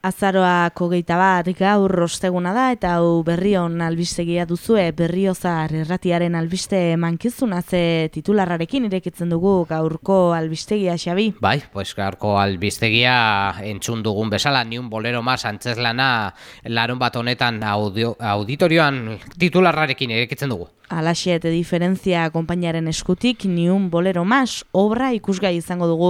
Azaroak hogeita bat gaur rosteguna da eta hau berrion albistegia duzue berriozar erratiaren albiste mankizuna ze titularrarekin irekitzen dugu gaurko albistegia xabi. Bai, pues gaurko albistegia entzun dugun bezala, niun bolero mas antzeslana larun bat honetan audio, auditorioan titularrarekin irekitzen dugu. Alaxe eta diferentzia konpainaren eskutik niun bolero mas obra ikusgai izango dugu.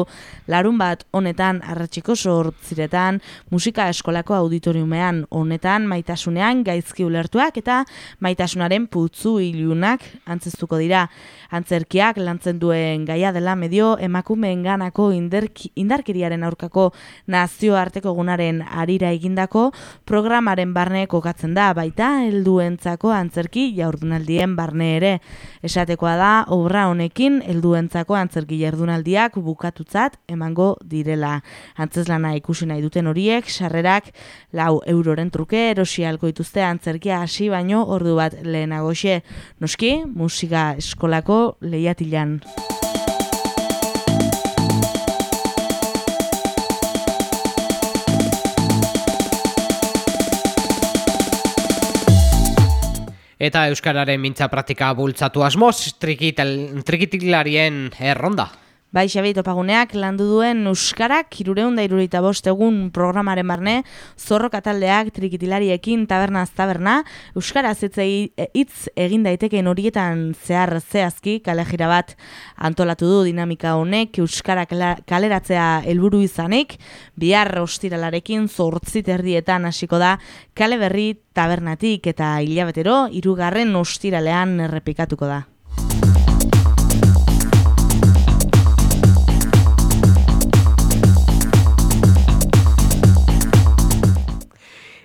Larun bat honetan arratxiko sortziretan musika eskolako auditoriumean. Honetan maitasunean gaizki ulertuak eta maitasunaren putzu ilunak antzestuko dira. Antzerkiak lantzen duen gaia dela medio emakumeen ganako indarkiriaren aurkako nazioarteko gunaren arira egindako programaren barne kokatzen da. Baita helduentzako antzerki jaurdunaldien barne ere. Esatekoa da obra honekin helduentzako antzerki jardunaldiak bukatutzat emango direla. Antzeslana ikusi nahi duten horiek sarrerak lau euroren truke erosi alko dituzte antzerkia hasi baino ordu bat lehenagoxe. Noski, musika eskolako lehiatilan. Eta Euskararen mintza praktika bultzatu asmoz, trikitilarien erronda. Bai, Xabi Topaguneak landu duen Euskarak irureun da irurita egun programaren barne, zorro kataldeak trikitilariekin tabernaz taberna, Euskara zitzei hitz egin daiteken horietan zehar zehazki kale bat antolatu du dinamika honek Euskara kaleratzea helburu izanik, bihar ostiralarekin zortzit erdietan hasiko da kale berri tabernatik eta hilabetero irugarren ostiralean errepikatuko da.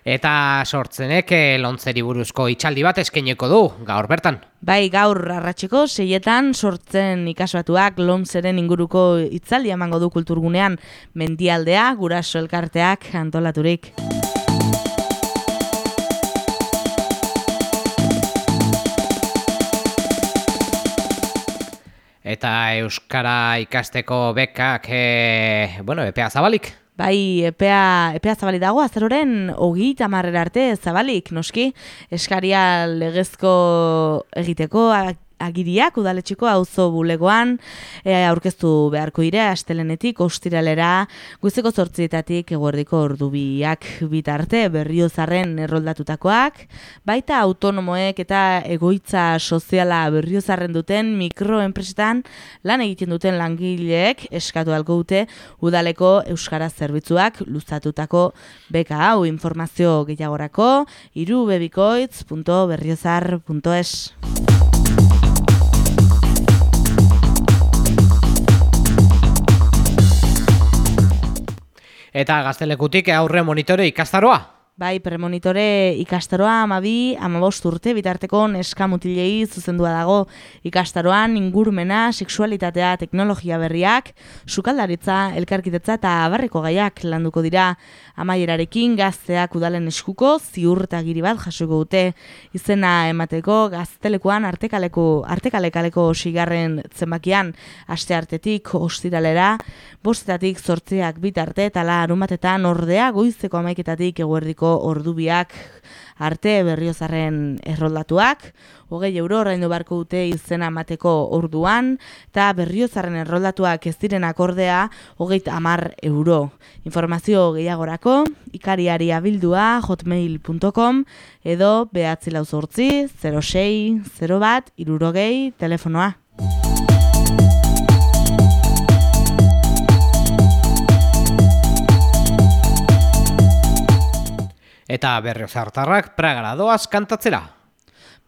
Eta sortzenek eh, lontzeri buruzko itxaldi bat eskeneko du, gaur bertan. Bai, gaur arratseko seietan sortzen ikasbatuak lontzeren inguruko itzaldi emango du kulturgunean mendialdea, guraso elkarteak antolaturik. Eta Euskara ikasteko bekak, e, bueno, epea zabalik? Bai, epea, epea zabali dago, azaroren hogi tamarrera arte zabalik, noski, eskaria legezko egiteko, agiriak udaletxiko auzo bulegoan e, aurkeztu beharko ire astelenetik ostiralera guzteko zortzietatik eguerdiko ordubiak. Bitarte berriozarren erroldatutakoak baita autonomoek eta egoitza soziala berriozarren duten mikroenpresetan lan egiten duten langileek eskatu dute udaleko euskara zerbitzuak luztatutako beka hau. Informazio gehiagorako irubebikoitz.berriozar.es Eta gaztelekutik aurre monitore ikastaroa. Bai, premonitore ikastaroa amabi, amabost urte, bitarteko neskamutilei zuzendua dago. Ikastaroan ingurumena, seksualitatea, teknologia berriak, sukaldaritza, elkarkitetza eta abarriko gaiak landuko dira. Amaierarekin gazteak udalen eskuko ziur eta giri bat jasuko dute. Izena emateko gaztelekuan artekaleko, artekalekaleko sigarren zenbakian. Aste artetik ostiralera, bostetatik zortzeak bitarte eta la arumatetan ordea goizeko amaiketatik eguerdiko ordubiak arte berriozarren erroldatuak, hogei euro ordaindu barko dute izena mateko orduan, eta berriozarren erroldatuak ez diren akordea hogei amar euro. Informazio gehiagorako, ikariari abildua hotmail.com edo behatzi lauzortzi 06 0 bat irurogei telefonoa. Eta berriozartarrak pragara doaz kantatzera.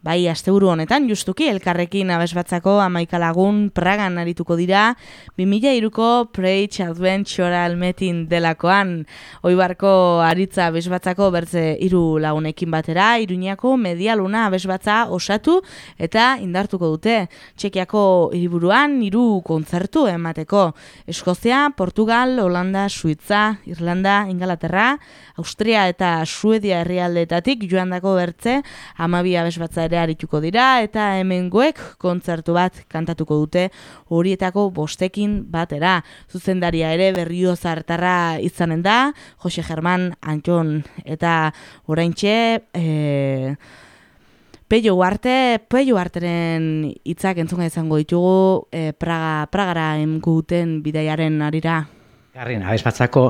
Bai, asteburu honetan, justuki, elkarrekin abesbatzako amaikalagun pragan arituko dira, 2000 iruko Preach Adventure Metin delakoan, oibarko aritza abesbatzako bertze iru lagunekin batera, iruñako medialuna abesbatza osatu eta indartuko dute. Txekiako hiriburuan iru kontzertu emateko. Eskozia, Portugal, Holanda, Suitza, Irlanda, Ingalaterra, Austria eta Suedia herrialdetatik joandako bertze, amabia abesbatza ere ere arituko dira eta hemengoek kontzertu bat kantatuko dute horietako bostekin batera. Zuzendaria ere berrio zartarra izanen da, Jose German Antxon eta oraintxe... E, Peio Uarte, Peio Uarteren hitzak entzunga izango ditugu e, Praga, Pragara emguten bidaiaren arira. Garrin, abez batzako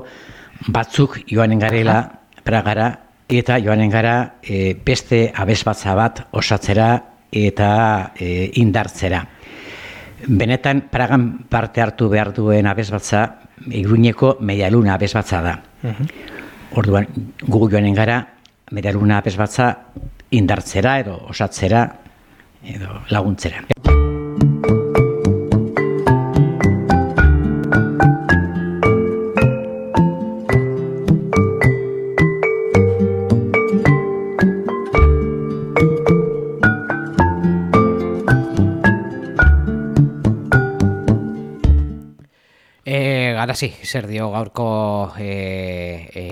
batzuk joanen garela Pragara eta joanen gara e, beste abez batza bat osatzera eta e, indartzera. Benetan, Pragan parte hartu behar duen abez batza, Iruñeko medialuna abez batza da. Orduan, gugu joanen gara, medialuna abez batza indartzera edo osatzera edo laguntzera. Garazi, zer dio gaurko e, e,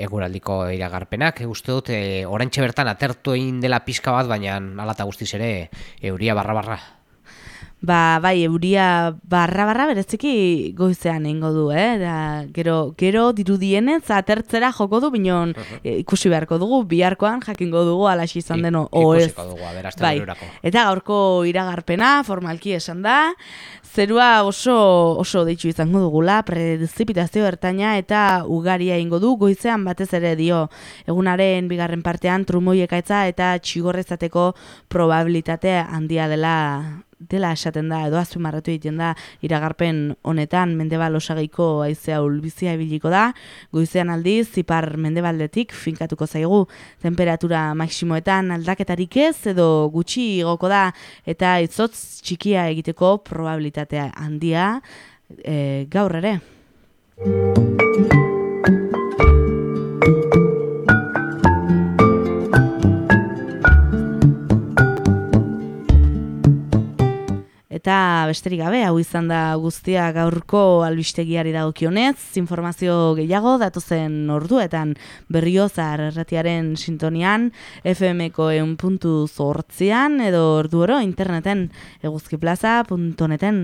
eguraldiko iragarpenak, e, uste dut, e, orantxe bertan atertu egin dela pizka bat, baina alata guztiz ere euria barra-barra. Ba, bai, euria barra-barra bereziki goizean eingo du, eh? Da, gero, gero dirudienez atertzera joko du, binon e, ikusi beharko dugu, biharkoan jakingo dugu alaxi izan deno, o ez. Ikusiko dugu, a ber, aste Bai, eta gaurko iragarpena formalki esan da, zerua oso oso deitzu izango dugula, prezipitazio ertaina eta ugaria ingo du, goizean batez ere dio, egunaren bigarren partean trumoi ekaitza eta txigorrezateko probabilitate handia dela dela esaten da, edo azpimarratu egiten da iragarpen honetan mendebal osagaiko haizea ulbizia ibiliko da, goizean aldiz, zipar mendebaldetik finkatuko zaigu temperatura maksimoetan aldaketarik ez edo gutxi igoko da eta itzotz txikia egiteko probabilitatea handia e, gaur ere. Besterik gabe, hau izan da guztia gaurko albistegiari dagokionez, informazio gehiago datozen orduetan berriozar erratiaren sintonian, FM-ko eun puntu zortzian, edo ordu oro interneten eguzkiplaza.neten.